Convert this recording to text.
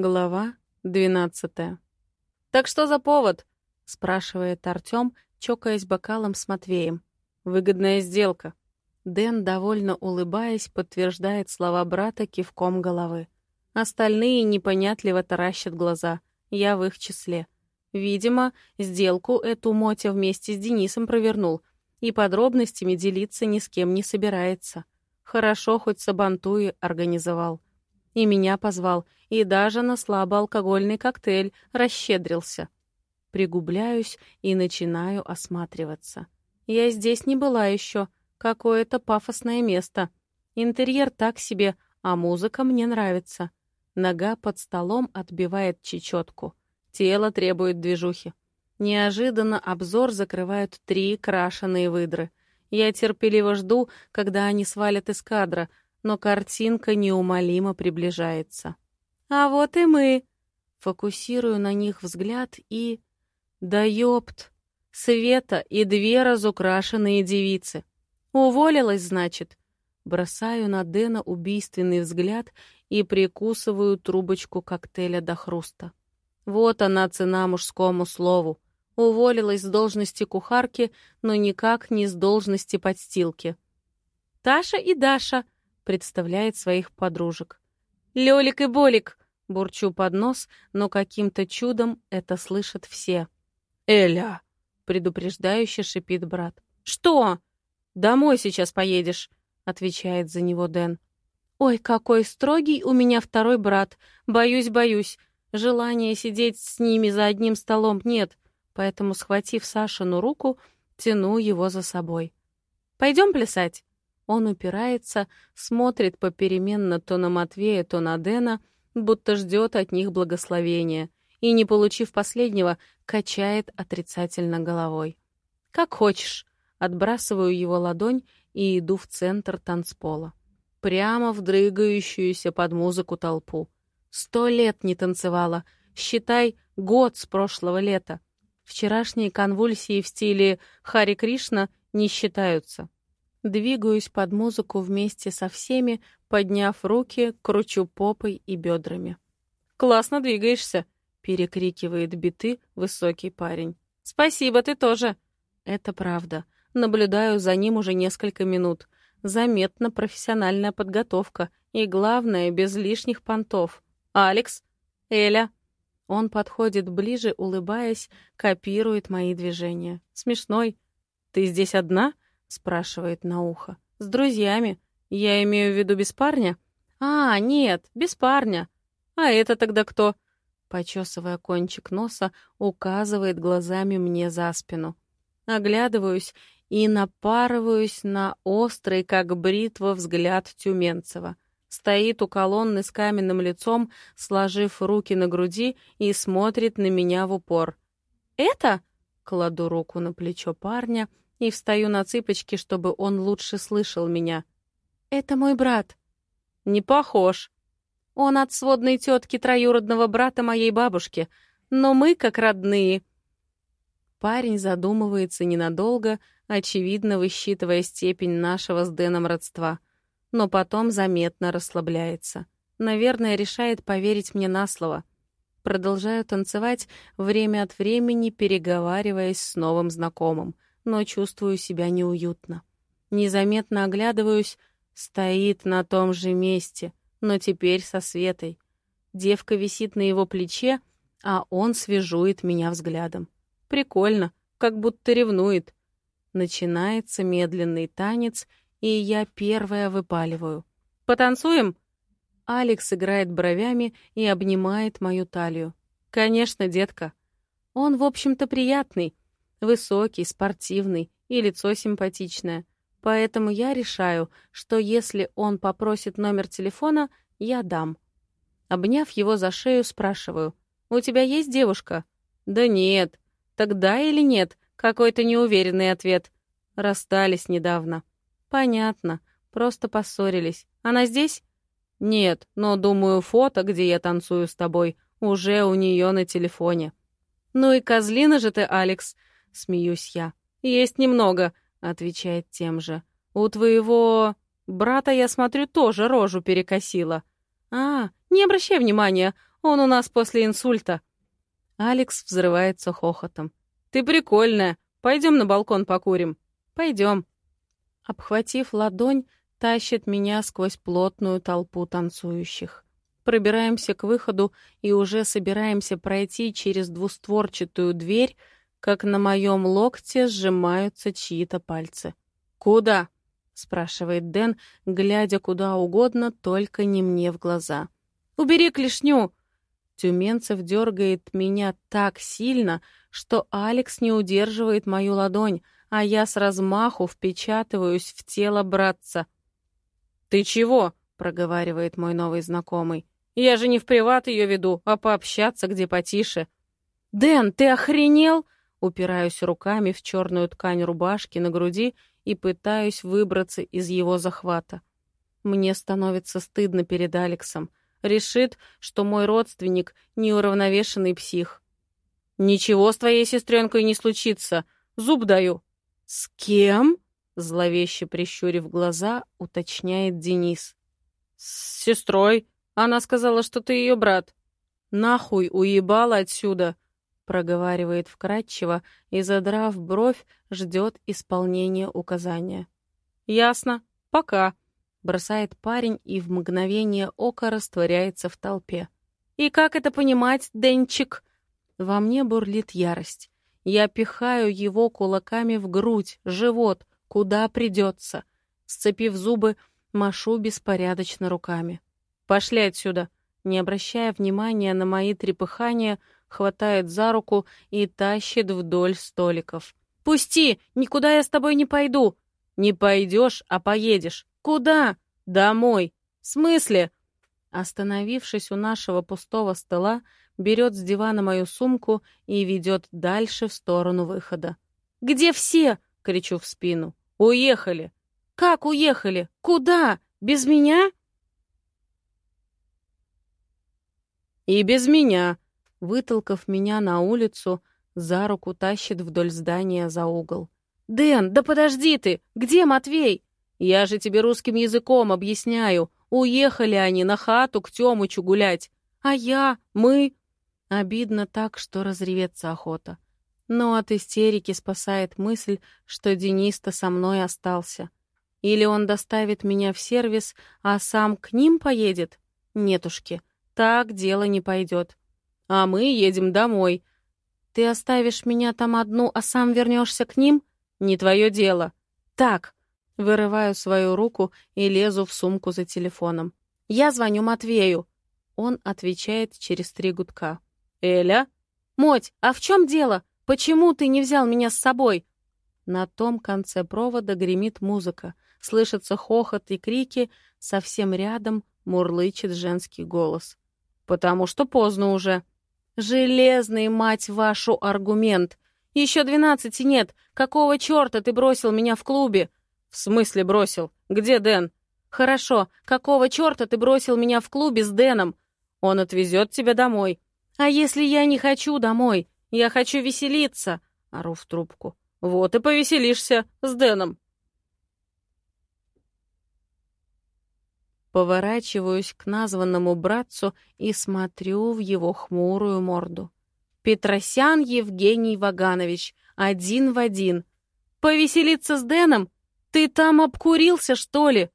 Глава двенадцатая. «Так что за повод?» — спрашивает Артём, чокаясь бокалом с Матвеем. «Выгодная сделка». Дэн, довольно улыбаясь, подтверждает слова брата кивком головы. Остальные непонятливо таращат глаза. Я в их числе. Видимо, сделку эту Мотя вместе с Денисом провернул и подробностями делиться ни с кем не собирается. Хорошо, хоть Сабантуи организовал. И меня позвал, и даже на слабоалкогольный коктейль расщедрился. Пригубляюсь и начинаю осматриваться. Я здесь не была еще. Какое-то пафосное место. Интерьер так себе, а музыка мне нравится. Нога под столом отбивает чечетку. Тело требует движухи. Неожиданно обзор закрывают три крашеные выдры. Я терпеливо жду, когда они свалят из кадра, но картинка неумолимо приближается. А вот и мы. Фокусирую на них взгляд и... Да ёпт! Света и две разукрашенные девицы. Уволилась, значит? Бросаю на Дэна убийственный взгляд и прикусываю трубочку коктейля до хруста. Вот она цена мужскому слову. Уволилась с должности кухарки, но никак не с должности подстилки. «Таша и Даша», — представляет своих подружек. «Лёлик и Болик», — бурчу под нос, но каким-то чудом это слышат все. «Эля», — предупреждающе шипит брат. «Что?» «Домой сейчас поедешь», — отвечает за него Дэн. «Ой, какой строгий у меня второй брат. Боюсь, боюсь. Желания сидеть с ними за одним столом нет поэтому, схватив Сашину руку, тяну его за собой. «Пойдем плясать?» Он упирается, смотрит попеременно то на Матвея, то на Дэна, будто ждет от них благословения, и, не получив последнего, качает отрицательно головой. «Как хочешь». Отбрасываю его ладонь и иду в центр танцпола. Прямо в дрыгающуюся под музыку толпу. Сто лет не танцевала. Считай, год с прошлого лета. Вчерашние конвульсии в стиле Хари Кришна не считаются. Двигаюсь под музыку вместе со всеми, подняв руки, кручу попой и бедрами. «Классно двигаешься!» — перекрикивает биты высокий парень. «Спасибо, ты тоже!» Это правда. Наблюдаю за ним уже несколько минут. Заметна профессиональная подготовка. И главное, без лишних понтов. «Алекс? Эля?» Он подходит ближе, улыбаясь, копирует мои движения. Смешной. «Ты здесь одна?» — спрашивает на ухо. «С друзьями. Я имею в виду без парня?» «А, нет, без парня. А это тогда кто?» Почесывая кончик носа, указывает глазами мне за спину. Оглядываюсь и напарываюсь на острый, как бритва, взгляд Тюменцева — Стоит у колонны с каменным лицом, сложив руки на груди и смотрит на меня в упор. «Это?» — кладу руку на плечо парня и встаю на цыпочки, чтобы он лучше слышал меня. «Это мой брат». «Не похож». «Он от сводной тетки троюродного брата моей бабушки, но мы как родные». Парень задумывается ненадолго, очевидно высчитывая степень нашего с Дэном родства — но потом заметно расслабляется. Наверное, решает поверить мне на слово. Продолжаю танцевать, время от времени переговариваясь с новым знакомым, но чувствую себя неуютно. Незаметно оглядываюсь, стоит на том же месте, но теперь со Светой. Девка висит на его плече, а он свежует меня взглядом. Прикольно, как будто ревнует. Начинается медленный танец, и я первая выпаливаю. «Потанцуем?» Алекс играет бровями и обнимает мою талию. «Конечно, детка. Он, в общем-то, приятный, высокий, спортивный и лицо симпатичное. Поэтому я решаю, что если он попросит номер телефона, я дам». Обняв его за шею, спрашиваю. «У тебя есть девушка?» «Да нет». «Тогда или нет?» Какой-то неуверенный ответ. Расстались недавно. «Понятно. Просто поссорились. Она здесь?» «Нет, но, думаю, фото, где я танцую с тобой, уже у нее на телефоне». «Ну и козлина же ты, Алекс!» — смеюсь я. «Есть немного», — отвечает тем же. «У твоего брата, я смотрю, тоже рожу перекосила». «А, не обращай внимания, Он у нас после инсульта». Алекс взрывается хохотом. «Ты прикольная. Пойдем на балкон покурим». «Пойдем». Обхватив ладонь, тащит меня сквозь плотную толпу танцующих. Пробираемся к выходу и уже собираемся пройти через двустворчатую дверь, как на моем локте сжимаются чьи-то пальцы. «Куда?» — спрашивает Дэн, глядя куда угодно, только не мне в глаза. «Убери клешню!» Тюменцев дергает меня так сильно, что Алекс не удерживает мою ладонь, а я с размаху впечатываюсь в тело братца. «Ты чего?» — проговаривает мой новый знакомый. «Я же не в приват ее веду, а пообщаться где потише». «Дэн, ты охренел?» Упираюсь руками в черную ткань рубашки на груди и пытаюсь выбраться из его захвата. Мне становится стыдно перед Алексом. Решит, что мой родственник — неуравновешенный псих. «Ничего с твоей сестренкой не случится. Зуб даю». «С кем?» — зловеще прищурив глаза, уточняет Денис. «С сестрой. Она сказала, что ты ее брат». «Нахуй уебала отсюда!» Проговаривает вкратчиво и, задрав бровь, ждет исполнения указания. «Ясно. Пока», — бросает парень и в мгновение ока растворяется в толпе. «И как это понимать, Денчик?» Во мне бурлит ярость. Я пихаю его кулаками в грудь, живот, куда придется. Сцепив зубы, машу беспорядочно руками. «Пошли отсюда!» Не обращая внимания на мои трепыхания, хватает за руку и тащит вдоль столиков. «Пусти! Никуда я с тобой не пойду!» «Не пойдешь, а поедешь. Куда?» «Домой». «В смысле?» Остановившись у нашего пустого стола, берет с дивана мою сумку и ведет дальше в сторону выхода. «Где все?» — кричу в спину. «Уехали!» «Как уехали? Куда? Без меня?» «И без меня!» Вытолкав меня на улицу, за руку тащит вдоль здания за угол. «Дэн, да подожди ты! Где Матвей? Я же тебе русским языком объясняю. Уехали они на хату к Тёмычу гулять. А я, мы...» Обидно так, что разреветься охота. Но от истерики спасает мысль, что Денис-то со мной остался. Или он доставит меня в сервис, а сам к ним поедет? Нетушки, так дело не пойдет а мы едем домой. Ты оставишь меня там одну, а сам вернешься к ним? Не твое дело. Так, вырываю свою руку и лезу в сумку за телефоном. Я звоню Матвею. Он отвечает через три гудка. Эля? Моть, а в чем дело? Почему ты не взял меня с собой? На том конце провода гремит музыка. Слышатся хохот и крики. Совсем рядом мурлычет женский голос. «Потому что поздно уже», Железный, мать вашу, аргумент. Еще двенадцати нет. Какого черта ты бросил меня в клубе? В смысле бросил? Где Дэн? Хорошо. Какого черта ты бросил меня в клубе с Дэном? Он отвезет тебя домой. А если я не хочу домой? Я хочу веселиться. Ору в трубку. Вот и повеселишься с Дэном. Поворачиваюсь к названному братцу и смотрю в его хмурую морду. Петросян Евгений Ваганович, один в один. «Повеселиться с Дэном? Ты там обкурился, что ли?»